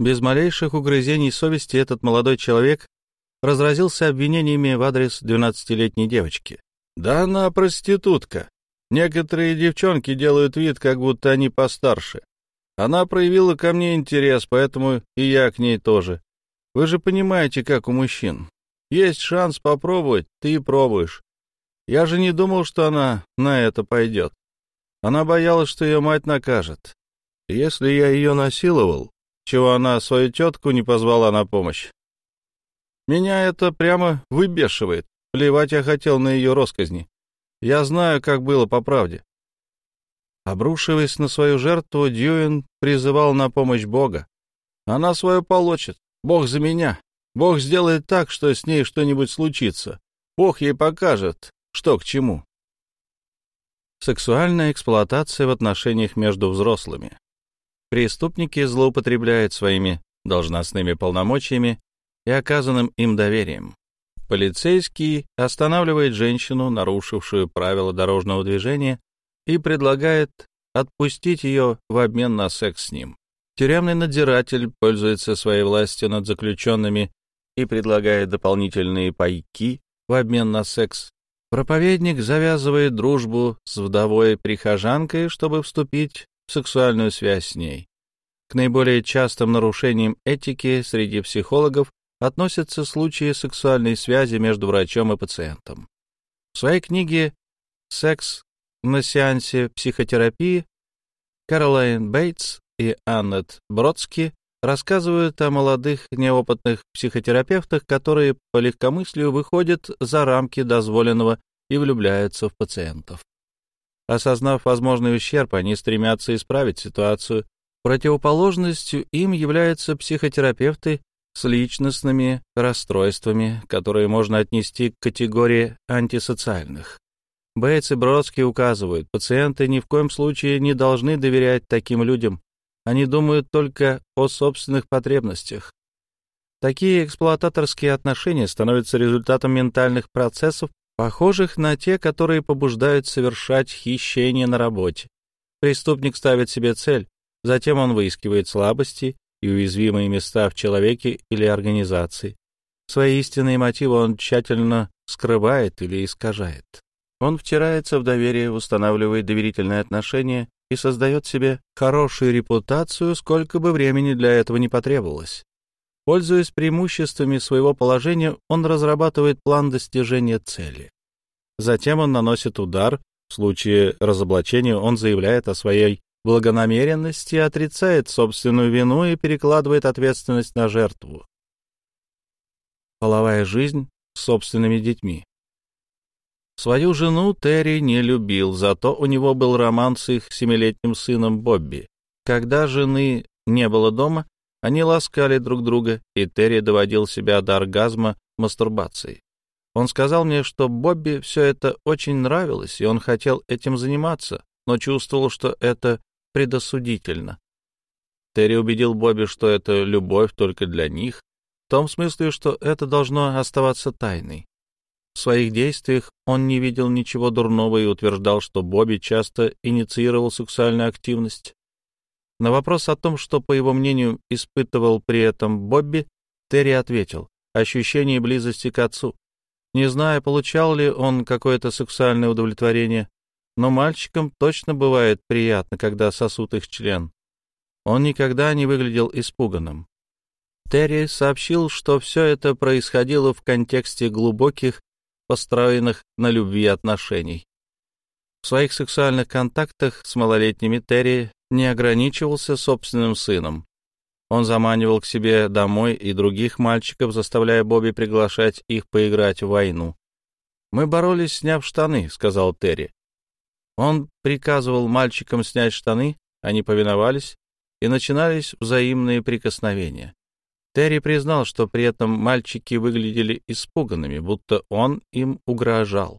Без малейших угрызений совести этот молодой человек разразился обвинениями в адрес 12-летней девочки. «Да она проститутка. Некоторые девчонки делают вид, как будто они постарше. Она проявила ко мне интерес, поэтому и я к ней тоже. Вы же понимаете, как у мужчин. Есть шанс попробовать, ты и пробуешь. Я же не думал, что она на это пойдет. Она боялась, что ее мать накажет. Если я ее насиловал, чего она свою тетку не позвала на помощь. Меня это прямо выбешивает. Плевать я хотел на ее росказни. Я знаю, как было по правде. Обрушиваясь на свою жертву, Дьюин призывал на помощь Бога. Она свою получит. Бог за меня. Бог сделает так, что с ней что-нибудь случится. Бог ей покажет, что к чему. Сексуальная эксплуатация в отношениях между взрослыми. Преступники злоупотребляют своими должностными полномочиями и оказанным им доверием. Полицейский останавливает женщину, нарушившую правила дорожного движения, и предлагает отпустить ее в обмен на секс с ним. Тюремный надзиратель пользуется своей властью над заключенными и предлагает дополнительные пайки в обмен на секс. Проповедник завязывает дружбу с вдовой-прихожанкой, чтобы вступить в сексуальную связь с ней. К наиболее частым нарушениям этики среди психологов относятся случаи сексуальной связи между врачом и пациентом. В своей книге «Секс на сеансе психотерапии Каролайн Бейтс и Аннет Бродски рассказывают о молодых неопытных психотерапевтах, которые по легкомыслию выходят за рамки дозволенного и влюбляются в пациентов. Осознав возможный ущерб, они стремятся исправить ситуацию. Противоположностью им являются психотерапевты с личностными расстройствами, которые можно отнести к категории антисоциальных. Бейтс и Бродский указывают, пациенты ни в коем случае не должны доверять таким людям. Они думают только о собственных потребностях. Такие эксплуататорские отношения становятся результатом ментальных процессов, похожих на те, которые побуждают совершать хищение на работе. Преступник ставит себе цель, затем он выискивает слабости и уязвимые места в человеке или организации. Свои истинные мотивы он тщательно скрывает или искажает. Он втирается в доверие, устанавливает доверительные отношения и создает себе хорошую репутацию, сколько бы времени для этого не потребовалось. Пользуясь преимуществами своего положения, он разрабатывает план достижения цели. Затем он наносит удар. В случае разоблачения он заявляет о своей благонамеренности, отрицает собственную вину и перекладывает ответственность на жертву. Половая жизнь с собственными детьми. Свою жену Терри не любил, зато у него был роман с их семилетним сыном Бобби. Когда жены не было дома, они ласкали друг друга, и Терри доводил себя до оргазма мастурбацией. Он сказал мне, что Бобби все это очень нравилось, и он хотел этим заниматься, но чувствовал, что это предосудительно. Терри убедил Бобби, что это любовь только для них, в том смысле, что это должно оставаться тайной. В своих действиях он не видел ничего дурного и утверждал, что Бобби часто инициировал сексуальную активность. На вопрос о том, что, по его мнению, испытывал при этом Бобби, Терри ответил — ощущение близости к отцу. Не зная, получал ли он какое-то сексуальное удовлетворение, но мальчикам точно бывает приятно, когда сосут их член. Он никогда не выглядел испуганным. Терри сообщил, что все это происходило в контексте глубоких построенных на любви отношений. В своих сексуальных контактах с малолетними Терри не ограничивался собственным сыном. Он заманивал к себе домой и других мальчиков, заставляя Бобби приглашать их поиграть в войну. «Мы боролись, сняв штаны», — сказал Терри. Он приказывал мальчикам снять штаны, они повиновались, и начинались взаимные прикосновения. Терри признал, что при этом мальчики выглядели испуганными, будто он им угрожал.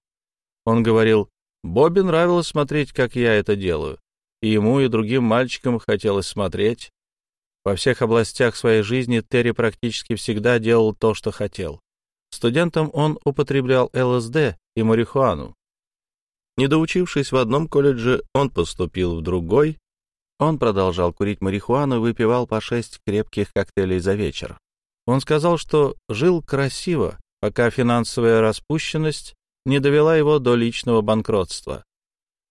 Он говорил, Бобби нравилось смотреть, как я это делаю, и ему и другим мальчикам хотелось смотреть. Во всех областях своей жизни Терри практически всегда делал то, что хотел. Студентом он употреблял ЛСД и марихуану. Не доучившись в одном колледже, он поступил в другой. Он продолжал курить марихуану и выпивал по шесть крепких коктейлей за вечер. Он сказал, что жил красиво, пока финансовая распущенность не довела его до личного банкротства.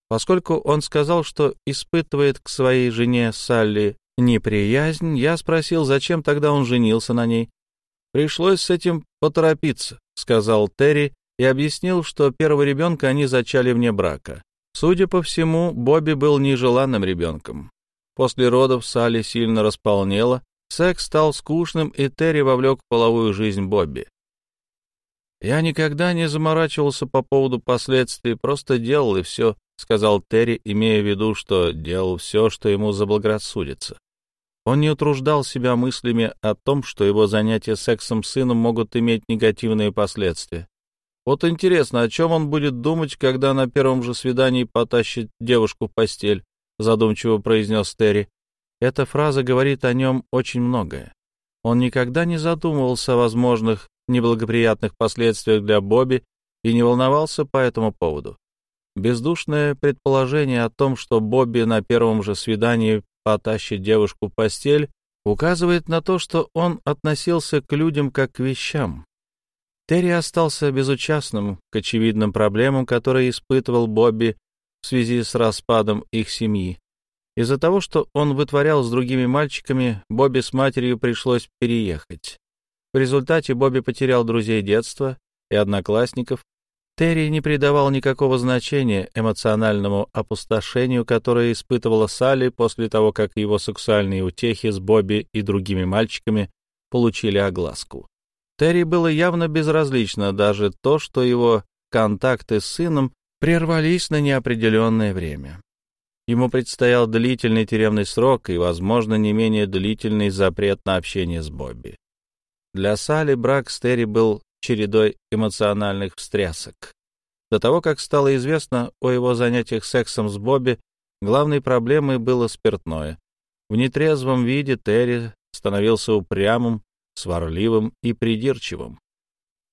Поскольку он сказал, что испытывает к своей жене Салли неприязнь, я спросил, зачем тогда он женился на ней. «Пришлось с этим поторопиться», — сказал Терри и объяснил, что первого ребенка они зачали вне брака. Судя по всему, Бобби был нежеланным ребенком. После родов Салли сильно располнела, секс стал скучным, и Терри вовлек в половую жизнь Бобби. «Я никогда не заморачивался по поводу последствий, просто делал и все», — сказал Терри, имея в виду, что делал все, что ему заблагорассудится. Он не утруждал себя мыслями о том, что его занятия сексом с сыном могут иметь негативные последствия. Вот интересно, о чем он будет думать, когда на первом же свидании потащит девушку в постель, задумчиво произнес Терри. Эта фраза говорит о нем очень многое. Он никогда не задумывался о возможных неблагоприятных последствиях для Бобби и не волновался по этому поводу. Бездушное предположение о том, что Бобби на первом же свидании потащит девушку в постель, указывает на то, что он относился к людям как к вещам. Терри остался безучастным к очевидным проблемам, которые испытывал Бобби в связи с распадом их семьи. Из-за того, что он вытворял с другими мальчиками, Бобби с матерью пришлось переехать. В результате Бобби потерял друзей детства и одноклассников. Терри не придавал никакого значения эмоциональному опустошению, которое испытывала Салли после того, как его сексуальные утехи с Бобби и другими мальчиками получили огласку. Терри было явно безразлично даже то, что его контакты с сыном прервались на неопределенное время. Ему предстоял длительный тюремный срок и, возможно, не менее длительный запрет на общение с Бобби. Для Салли брак с Терри был чередой эмоциональных встрясок. До того, как стало известно о его занятиях сексом с Бобби, главной проблемой было спиртное. В нетрезвом виде Терри становился упрямым, сварливым и придирчивым.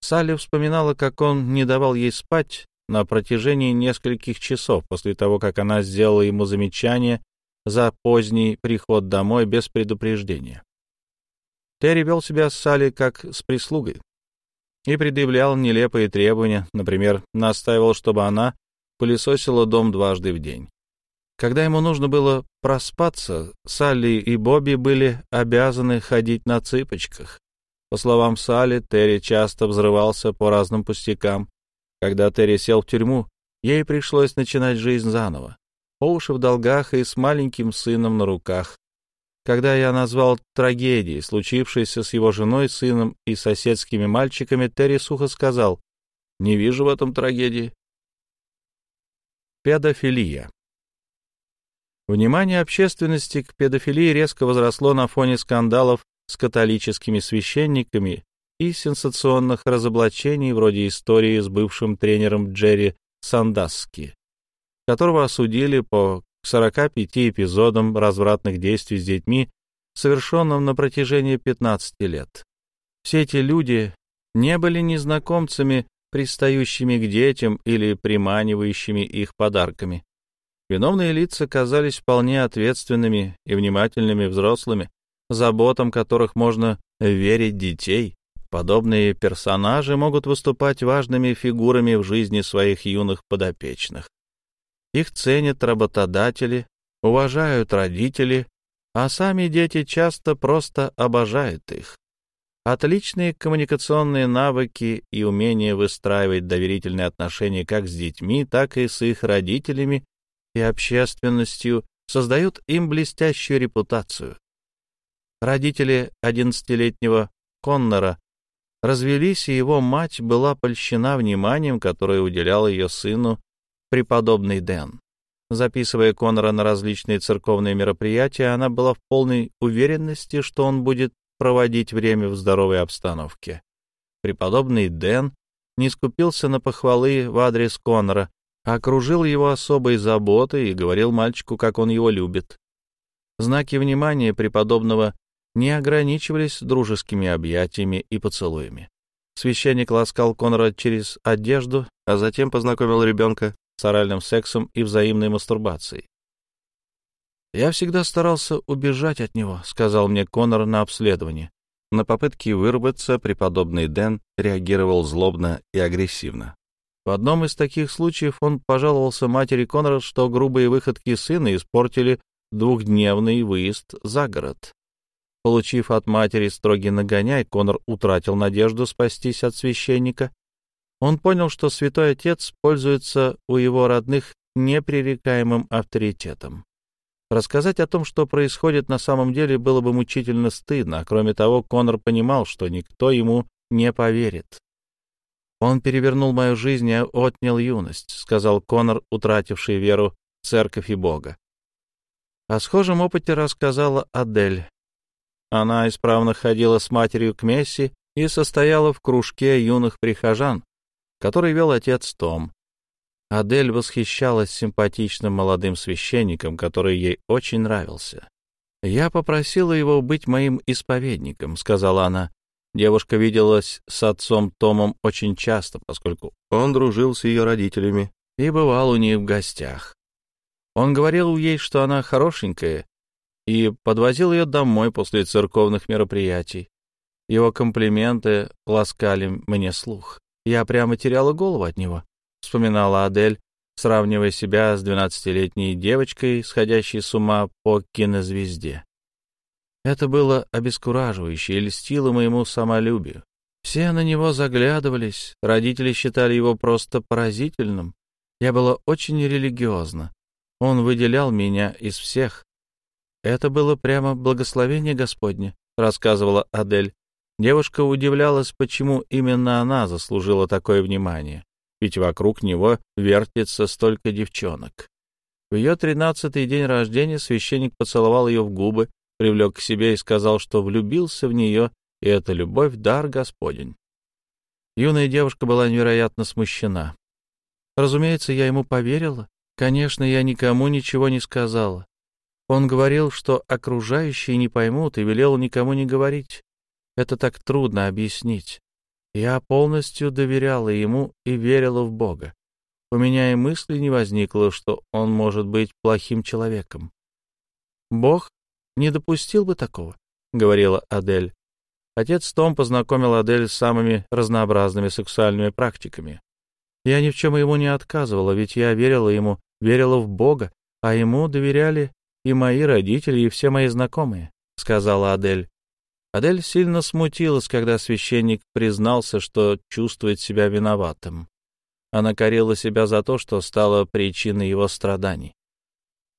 Салли вспоминала, как он не давал ей спать на протяжении нескольких часов после того, как она сделала ему замечание за поздний приход домой без предупреждения. Терри вел себя с Салли как с прислугой и предъявлял нелепые требования, например, настаивал, чтобы она пылесосила дом дважды в день. Когда ему нужно было проспаться, Салли и Бобби были обязаны ходить на цыпочках. По словам Салли, Терри часто взрывался по разным пустякам. Когда Терри сел в тюрьму, ей пришлось начинать жизнь заново. По уши в долгах и с маленьким сыном на руках. Когда я назвал трагедией, случившейся с его женой, сыном и соседскими мальчиками, Терри сухо сказал, «Не вижу в этом трагедии». Педофилия Внимание общественности к педофилии резко возросло на фоне скандалов с католическими священниками и сенсационных разоблачений вроде истории с бывшим тренером Джерри Сандасски, которого осудили по 45 эпизодам развратных действий с детьми, совершенным на протяжении 15 лет. Все эти люди не были незнакомцами, пристающими к детям или приманивающими их подарками. Виновные лица казались вполне ответственными и внимательными взрослыми, заботам которых можно верить детей. Подобные персонажи могут выступать важными фигурами в жизни своих юных подопечных. Их ценят работодатели, уважают родители, а сами дети часто просто обожают их. Отличные коммуникационные навыки и умение выстраивать доверительные отношения как с детьми, так и с их родителями и общественностью создают им блестящую репутацию. Родители одиннадцатилетнего Коннора развелись, и его мать была польщена вниманием, которое уделял ее сыну преподобный Дэн. Записывая Конора на различные церковные мероприятия, она была в полной уверенности, что он будет проводить время в здоровой обстановке. Преподобный Дэн не скупился на похвалы в адрес Конора, окружил его особой заботой и говорил мальчику, как он его любит. Знаки внимания преподобного не ограничивались дружескими объятиями и поцелуями. Священник ласкал Конора через одежду, а затем познакомил ребенка с оральным сексом и взаимной мастурбацией. «Я всегда старался убежать от него», — сказал мне Конор на обследовании. На попытки вырваться преподобный Дэн реагировал злобно и агрессивно. В одном из таких случаев он пожаловался матери Конора, что грубые выходки сына испортили двухдневный выезд за город. Получив от матери строгий нагоняй, Конор утратил надежду спастись от священника. Он понял, что святой отец пользуется у его родных непререкаемым авторитетом. Рассказать о том, что происходит на самом деле, было бы мучительно стыдно, а кроме того, Конор понимал, что никто ему не поверит. «Он перевернул мою жизнь и отнял юность», — сказал Конор, утративший веру в церковь и Бога. О схожем опыте рассказала Адель. Она исправно ходила с матерью к мессе и состояла в кружке юных прихожан, который вел отец Том. Адель восхищалась симпатичным молодым священником, который ей очень нравился. «Я попросила его быть моим исповедником», — сказала она. Девушка виделась с отцом Томом очень часто, поскольку он дружил с ее родителями и бывал у них в гостях. Он говорил ей, что она хорошенькая и подвозил ее домой после церковных мероприятий. Его комплименты ласкали мне слух. Я прямо теряла голову от него, — вспоминала Адель, сравнивая себя с двенадцатилетней девочкой, сходящей с ума по кинозвезде. Это было обескураживающе и льстило моему самолюбию. Все на него заглядывались, родители считали его просто поразительным. Я была очень религиозна. Он выделял меня из всех, это было прямо благословение Господне, рассказывала Адель. Девушка удивлялась, почему именно она заслужила такое внимание, ведь вокруг него вертится столько девчонок. В ее тринадцатый день рождения священник поцеловал ее в губы, привлек к себе и сказал, что влюбился в нее, и эта любовь — дар Господень. Юная девушка была невероятно смущена. Разумеется, я ему поверила. Конечно, я никому ничего не сказала. Он говорил, что окружающие не поймут, и велел никому не говорить. Это так трудно объяснить. Я полностью доверяла ему и верила в Бога. У меня и мысли не возникло, что он может быть плохим человеком. «Бог не допустил бы такого», — говорила Адель. Отец Том познакомил Адель с самыми разнообразными сексуальными практиками. Я ни в чем ему не отказывала, ведь я верила ему, верила в Бога, а ему доверяли и мои родители, и все мои знакомые», — сказала Адель. Адель сильно смутилась, когда священник признался, что чувствует себя виноватым. Она корила себя за то, что стала причиной его страданий.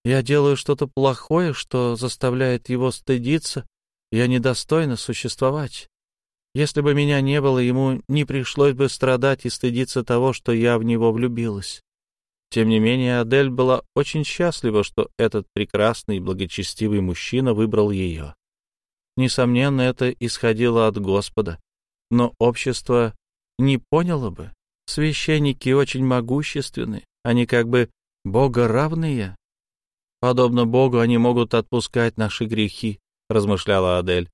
«Я делаю что-то плохое, что заставляет его стыдиться. Я недостойна существовать. Если бы меня не было, ему не пришлось бы страдать и стыдиться того, что я в него влюбилась. Тем не менее, Адель была очень счастлива, что этот прекрасный и благочестивый мужчина выбрал ее. Несомненно, это исходило от Господа, но общество не поняло бы. Священники очень могущественны, они как бы богоравные. Подобно Богу, они могут отпускать наши грехи, размышляла Адель.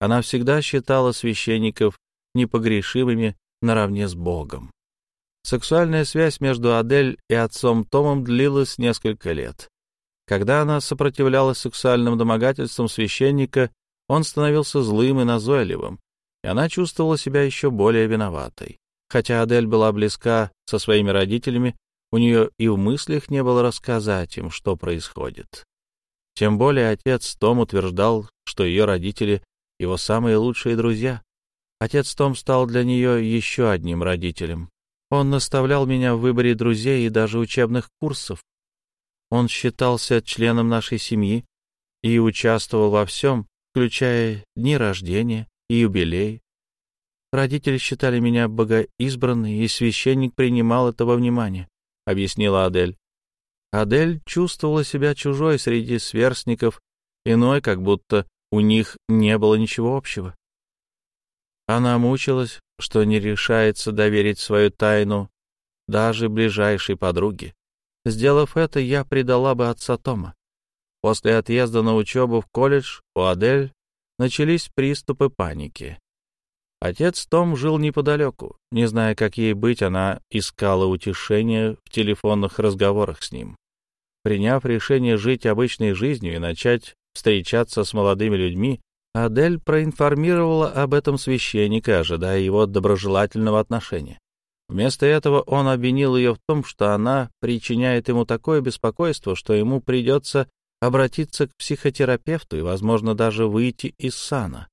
Она всегда считала священников непогрешимыми наравне с Богом. Сексуальная связь между Адель и отцом Томом длилась несколько лет. Когда она сопротивлялась сексуальным домогательствам священника, он становился злым и назойливым, и она чувствовала себя еще более виноватой. Хотя Адель была близка со своими родителями, у нее и в мыслях не было рассказать им, что происходит. Тем более отец Том утверждал, что ее родители — его самые лучшие друзья. Отец Том стал для нее еще одним родителем. Он наставлял меня в выборе друзей и даже учебных курсов. Он считался членом нашей семьи и участвовал во всем, включая дни рождения и юбилей. Родители считали меня богоизбранной, и священник принимал это во внимание, — объяснила Адель. Адель чувствовала себя чужой среди сверстников, иной, как будто у них не было ничего общего. Она мучилась, что не решается доверить свою тайну даже ближайшей подруги. Сделав это, я предала бы отца Тома. После отъезда на учебу в колледж у Адель начались приступы паники. Отец Том жил неподалеку. Не зная, как ей быть, она искала утешения в телефонных разговорах с ним. Приняв решение жить обычной жизнью и начать встречаться с молодыми людьми, Адель проинформировала об этом священника, ожидая его доброжелательного отношения. Вместо этого он обвинил ее в том, что она причиняет ему такое беспокойство, что ему придется обратиться к психотерапевту и, возможно, даже выйти из сана.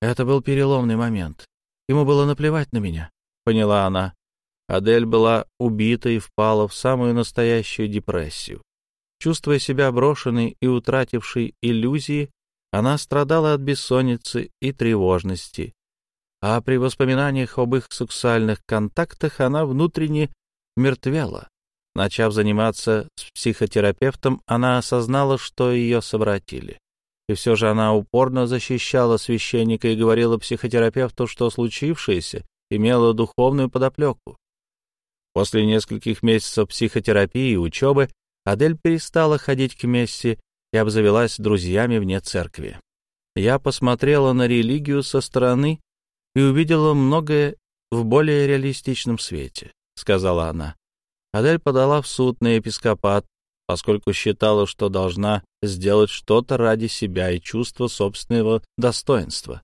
Это был переломный момент. Ему было наплевать на меня, поняла она. Адель была убита и впала в самую настоящую депрессию. Чувствуя себя брошенной и утратившей иллюзии, она страдала от бессонницы и тревожности, а при воспоминаниях об их сексуальных контактах она внутренне мертвела. Начав заниматься с психотерапевтом, она осознала, что ее совратили. И все же она упорно защищала священника и говорила психотерапевту, что случившееся имело духовную подоплеку. После нескольких месяцев психотерапии и учебы Адель перестала ходить к мессе и обзавелась друзьями вне церкви. Я посмотрела на религию со стороны и увидела многое в более реалистичном свете, — сказала она. Адель подала в суд на епископат, поскольку считала, что должна сделать что-то ради себя и чувства собственного достоинства.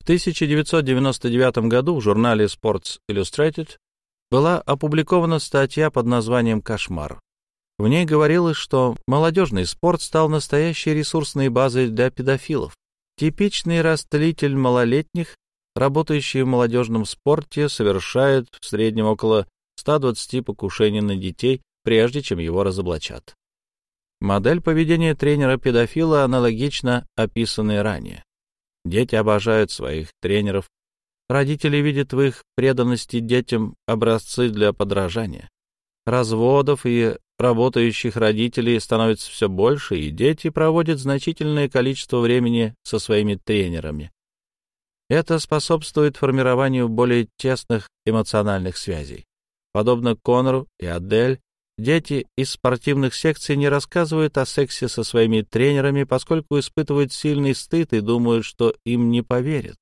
В 1999 году в журнале Sports Illustrated была опубликована статья под названием «Кошмар». В ней говорилось, что молодежный спорт стал настоящей ресурсной базой для педофилов. Типичный растлитель малолетних, работающий в молодежном спорте, совершает в среднем около 120 покушений на детей, прежде чем его разоблачат. Модель поведения тренера-педофила аналогична описанной ранее. Дети обожают своих тренеров, родители видят в их преданности детям образцы для подражания. Разводов и работающих родителей становится все больше, и дети проводят значительное количество времени со своими тренерами. Это способствует формированию более тесных эмоциональных связей. Подобно Конору и Адель, дети из спортивных секций не рассказывают о сексе со своими тренерами, поскольку испытывают сильный стыд и думают, что им не поверят.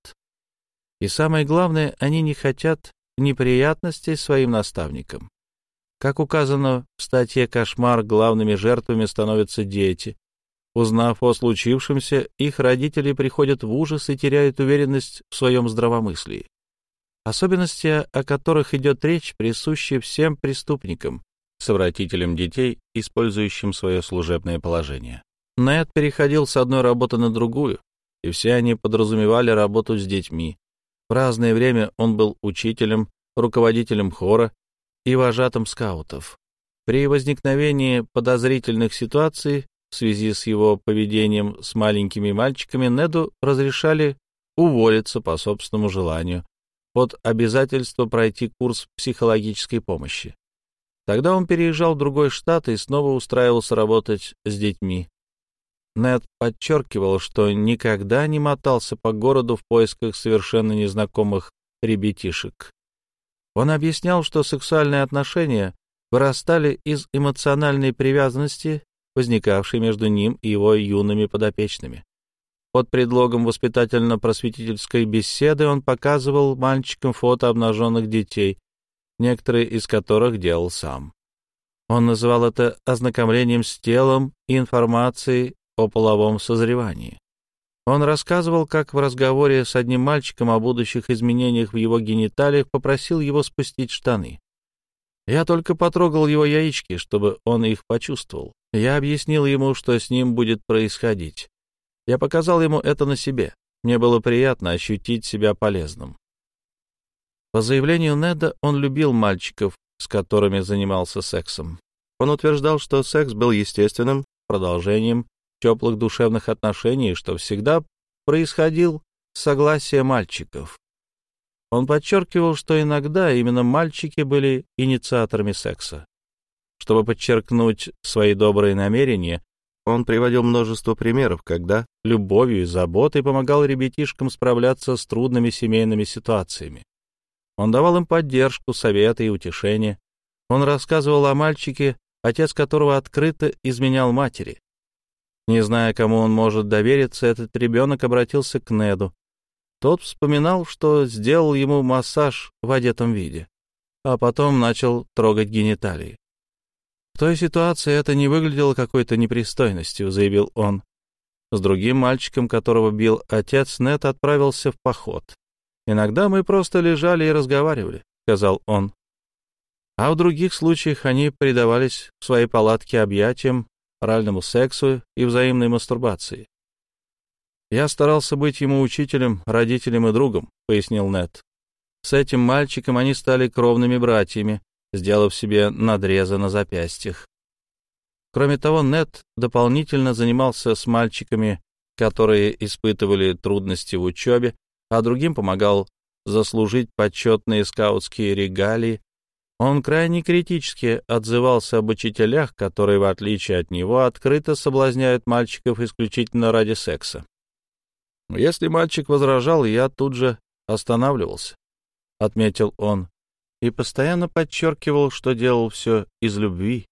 И самое главное, они не хотят неприятностей своим наставникам. Как указано в статье «Кошмар», главными жертвами становятся дети. Узнав о случившемся, их родители приходят в ужас и теряют уверенность в своем здравомыслии. Особенности, о которых идет речь, присущи всем преступникам, совратителям детей, использующим свое служебное положение. Нед переходил с одной работы на другую, и все они подразумевали работу с детьми. В разное время он был учителем, руководителем хора и вожатым скаутов. При возникновении подозрительных ситуаций в связи с его поведением с маленькими мальчиками Неду разрешали уволиться по собственному желанию, под обязательство пройти курс психологической помощи. Тогда он переезжал в другой штат и снова устраивался работать с детьми. Нед подчеркивал, что никогда не мотался по городу в поисках совершенно незнакомых ребятишек. Он объяснял, что сексуальные отношения вырастали из эмоциональной привязанности, возникавшей между ним и его юными подопечными. Под предлогом воспитательно-просветительской беседы он показывал мальчикам фото обнаженных детей, некоторые из которых делал сам. Он называл это ознакомлением с телом и информацией о половом созревании. Он рассказывал, как в разговоре с одним мальчиком о будущих изменениях в его гениталиях попросил его спустить штаны. Я только потрогал его яички, чтобы он их почувствовал. Я объяснил ему, что с ним будет происходить. Я показал ему это на себе. Мне было приятно ощутить себя полезным. По заявлению Неда, он любил мальчиков, с которыми занимался сексом. Он утверждал, что секс был естественным продолжением теплых душевных отношений, что всегда происходил с согласия мальчиков. Он подчеркивал, что иногда именно мальчики были инициаторами секса. Чтобы подчеркнуть свои добрые намерения, он приводил множество примеров, когда любовью и заботой помогал ребятишкам справляться с трудными семейными ситуациями. Он давал им поддержку, советы и утешение. Он рассказывал о мальчике, отец которого открыто изменял матери. Не зная, кому он может довериться, этот ребенок обратился к Неду. Тот вспоминал, что сделал ему массаж в одетом виде, а потом начал трогать гениталии. В той ситуации это не выглядело какой-то непристойностью, заявил он. С другим мальчиком, которого бил отец, Нед отправился в поход. Иногда мы просто лежали и разговаривали, сказал он. А в других случаях они предавались в своей палатке объятиям, оральному сексу и взаимной мастурбации. «Я старался быть ему учителем, родителем и другом», — пояснил Нед. С этим мальчиком они стали кровными братьями, сделав себе надрезы на запястьях. Кроме того, Нед дополнительно занимался с мальчиками, которые испытывали трудности в учебе, а другим помогал заслужить почетные скаутские регалии. Он крайне критически отзывался об учителях, которые, в отличие от него, открыто соблазняют мальчиков исключительно ради секса. Если мальчик возражал, я тут же останавливался, — отметил он, и постоянно подчеркивал, что делал все из любви.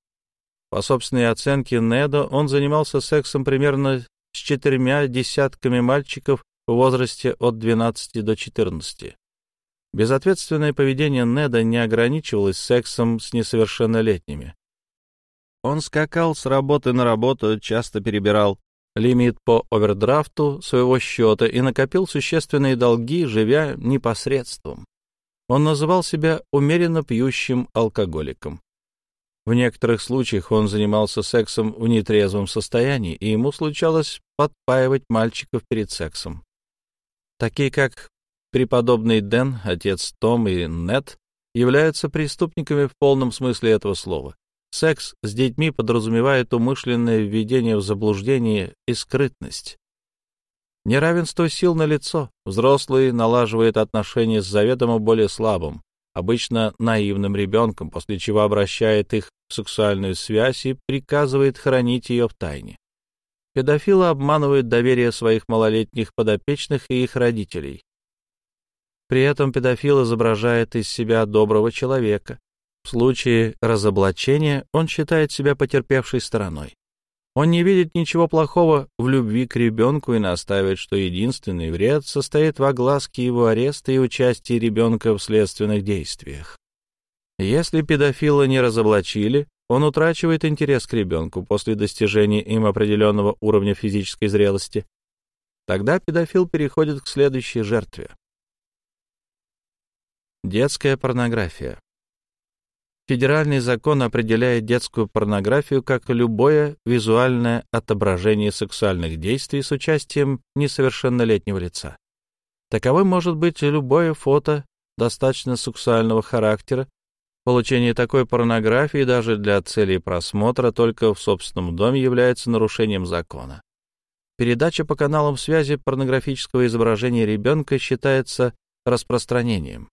По собственной оценке Неда, он занимался сексом примерно с четырьмя десятками мальчиков в возрасте от 12 до 14. Безответственное поведение Неда не ограничивалось сексом с несовершеннолетними. Он скакал с работы на работу, часто перебирал лимит по овердрафту своего счета и накопил существенные долги, живя непосредством. Он называл себя умеренно пьющим алкоголиком. В некоторых случаях он занимался сексом в нетрезвом состоянии, и ему случалось подпаивать мальчиков перед сексом. Такие как преподобный Дэн, отец Том и Нет, являются преступниками в полном смысле этого слова. Секс с детьми подразумевает умышленное введение в заблуждение и скрытность. Неравенство сил на лицо. Взрослый налаживает отношения с заведомо более слабым, обычно наивным ребенком, после чего обращает их в сексуальную связь и приказывает хранить ее в тайне. Педофилы обманывают доверие своих малолетних подопечных и их родителей. При этом педофил изображает из себя доброго человека, в случае разоблачения он считает себя потерпевшей стороной. Он не видит ничего плохого в любви к ребенку и настаивает, что единственный вред состоит в огласке его ареста и участии ребенка в следственных действиях. Если педофила не разоблачили, он утрачивает интерес к ребенку после достижения им определенного уровня физической зрелости. Тогда педофил переходит к следующей жертве. Детская порнография. Федеральный закон определяет детскую порнографию как любое визуальное отображение сексуальных действий с участием несовершеннолетнего лица. Таковым может быть любое фото достаточно сексуального характера. Получение такой порнографии даже для целей просмотра только в собственном доме является нарушением закона. Передача по каналам связи порнографического изображения ребенка считается распространением.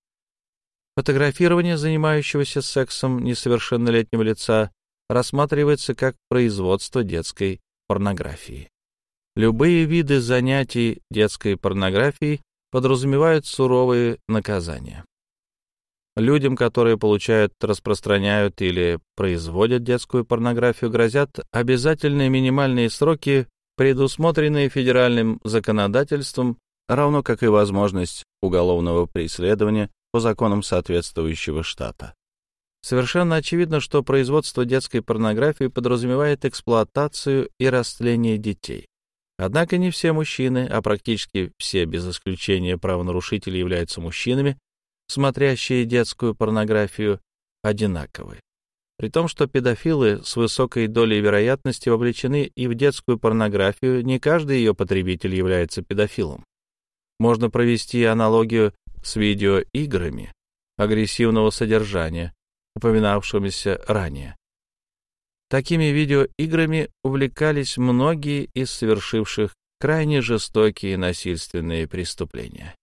Фотографирование занимающегося сексом несовершеннолетнего лица рассматривается как производство детской порнографии. Любые виды занятий детской порнографией подразумевают суровые наказания. Людям, которые получают, распространяют или производят детскую порнографию, грозят обязательные минимальные сроки, предусмотренные федеральным законодательством, равно как и возможность уголовного преследования по законам соответствующего штата. Совершенно очевидно, что производство детской порнографии подразумевает эксплуатацию и растление детей. Однако не все мужчины, а практически все без исключения правонарушители являются мужчинами, смотрящие детскую порнографию, одинаковы. При том, что педофилы с высокой долей вероятности вовлечены и в детскую порнографию, не каждый ее потребитель является педофилом. Можно провести аналогию с видеоиграми агрессивного содержания, упоминавшимися ранее. Такими видеоиграми увлекались многие из совершивших крайне жестокие насильственные преступления.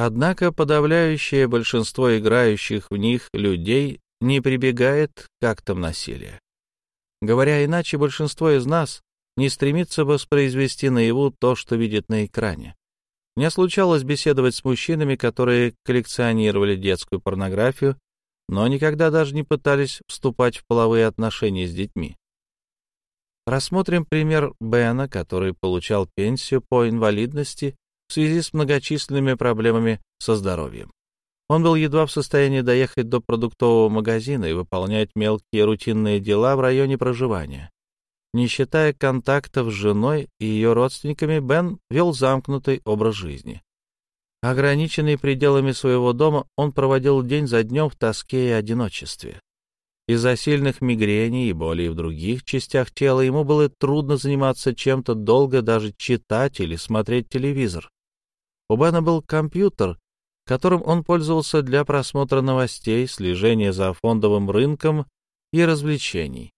Однако подавляющее большинство играющих в них людей не прибегает к актам насилия. Говоря иначе, большинство из нас не стремится воспроизвести наяву то, что видит на экране. Мне случалось беседовать с мужчинами, которые коллекционировали детскую порнографию, но никогда даже не пытались вступать в половые отношения с детьми. Рассмотрим пример Бена, который получал пенсию по инвалидности в связи с многочисленными проблемами со здоровьем. Он был едва в состоянии доехать до продуктового магазина и выполнять мелкие рутинные дела в районе проживания. Не считая контактов с женой и ее родственниками, Бен вел замкнутый образ жизни. Ограниченный пределами своего дома, он проводил день за днем в тоске и одиночестве. Из-за сильных мигрений и болей в других частях тела ему было трудно заниматься чем-то долго, даже читать или смотреть телевизор. У Бена был компьютер, которым он пользовался для просмотра новостей, слежения за фондовым рынком и развлечений.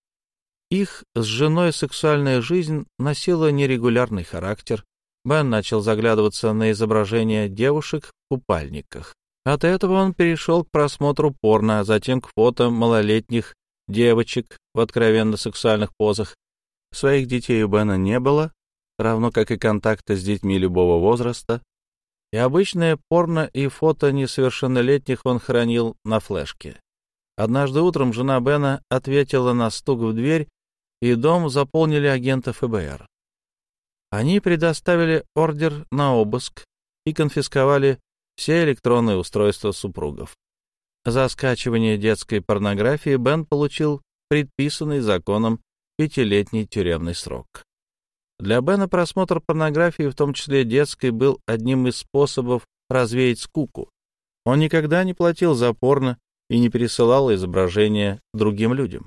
Их с женой сексуальная жизнь носила нерегулярный характер. Бен начал заглядываться на изображения девушек в купальниках. От этого он перешел к просмотру порно, а затем к фото малолетних девочек в откровенно сексуальных позах. Своих детей у Бена не было, равно как и контакта с детьми любого возраста, и обычное порно и фото несовершеннолетних он хранил на флешке. Однажды утром жена Бена ответила на стук в дверь и дом заполнили агенты ФБР. Они предоставили ордер на обыск и конфисковали все электронные устройства супругов. За скачивание детской порнографии Бен получил предписанный законом пятилетний тюремный срок. Для Бена просмотр порнографии, в том числе детской, был одним из способов развеять скуку. Он никогда не платил за порно и не пересылал изображения другим людям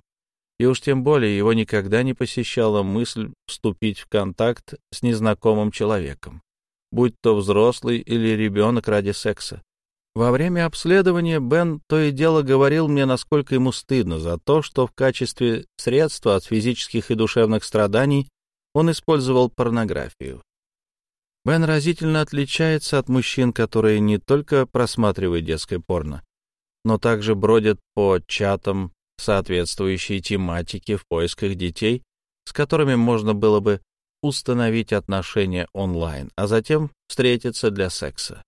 и уж тем более его никогда не посещала мысль вступить в контакт с незнакомым человеком, будь то взрослый или ребенок ради секса. Во время обследования Бен то и дело говорил мне, насколько ему стыдно за то, что в качестве средства от физических и душевных страданий он использовал порнографию. Бен разительно отличается от мужчин, которые не только просматривают детское порно, но также бродят по чатам соответствующей тематики в поисках детей, с которыми можно было бы установить отношения онлайн, а затем встретиться для секса.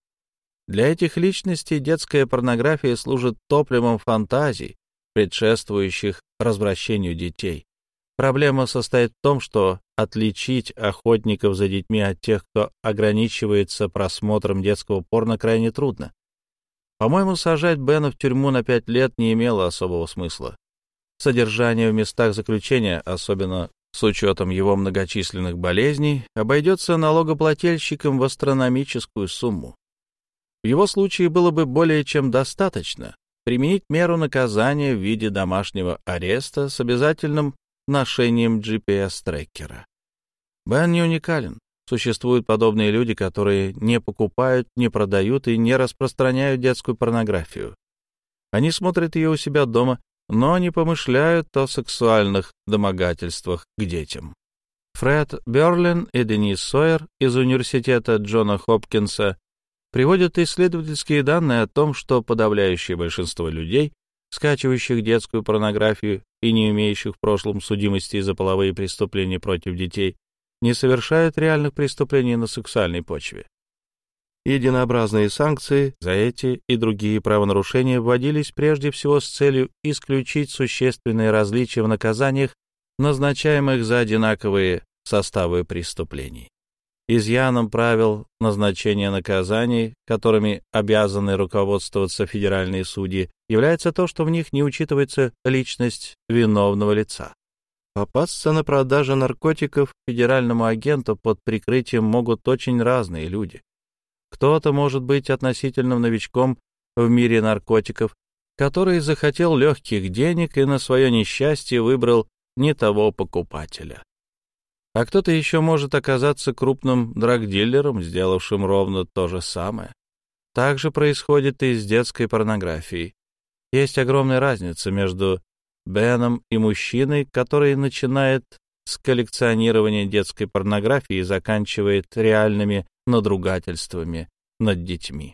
Для этих личностей детская порнография служит топливом фантазий, предшествующих развращению детей. Проблема состоит в том, что отличить охотников за детьми от тех, кто ограничивается просмотром детского порно, крайне трудно. По-моему, сажать Бена в тюрьму на пять лет не имело особого смысла. Содержание в местах заключения, особенно с учетом его многочисленных болезней, обойдется налогоплательщикам в астрономическую сумму. В его случае было бы более чем достаточно применить меру наказания в виде домашнего ареста с обязательным ношением GPS-трекера. Бен не уникален. Существуют подобные люди, которые не покупают, не продают и не распространяют детскую порнографию. Они смотрят ее у себя дома, но не помышляют о сексуальных домогательствах к детям. Фред Берлин и Денис Сойер из университета Джона Хопкинса приводят исследовательские данные о том, что подавляющее большинство людей, скачивающих детскую порнографию и не имеющих в прошлом судимости за половые преступления против детей, не совершают реальных преступлений на сексуальной почве. Единообразные санкции за эти и другие правонарушения вводились прежде всего с целью исключить существенные различия в наказаниях, назначаемых за одинаковые составы преступлений. Изъяном правил назначения наказаний, которыми обязаны руководствоваться федеральные судьи, является то, что в них не учитывается личность виновного лица. Попасться на продаже наркотиков федеральному агенту под прикрытием могут очень разные люди. Кто-то может быть относительным новичком в мире наркотиков, который захотел легких денег и на свое несчастье выбрал не того покупателя. А кто-то еще может оказаться крупным драгдилером, сделавшим ровно то же самое. Так же происходит и с детской порнографией. Есть огромная разница между Беном и мужчиной, который начинает с коллекционирования детской порнографии и заканчивает реальными надругательствами над детьми.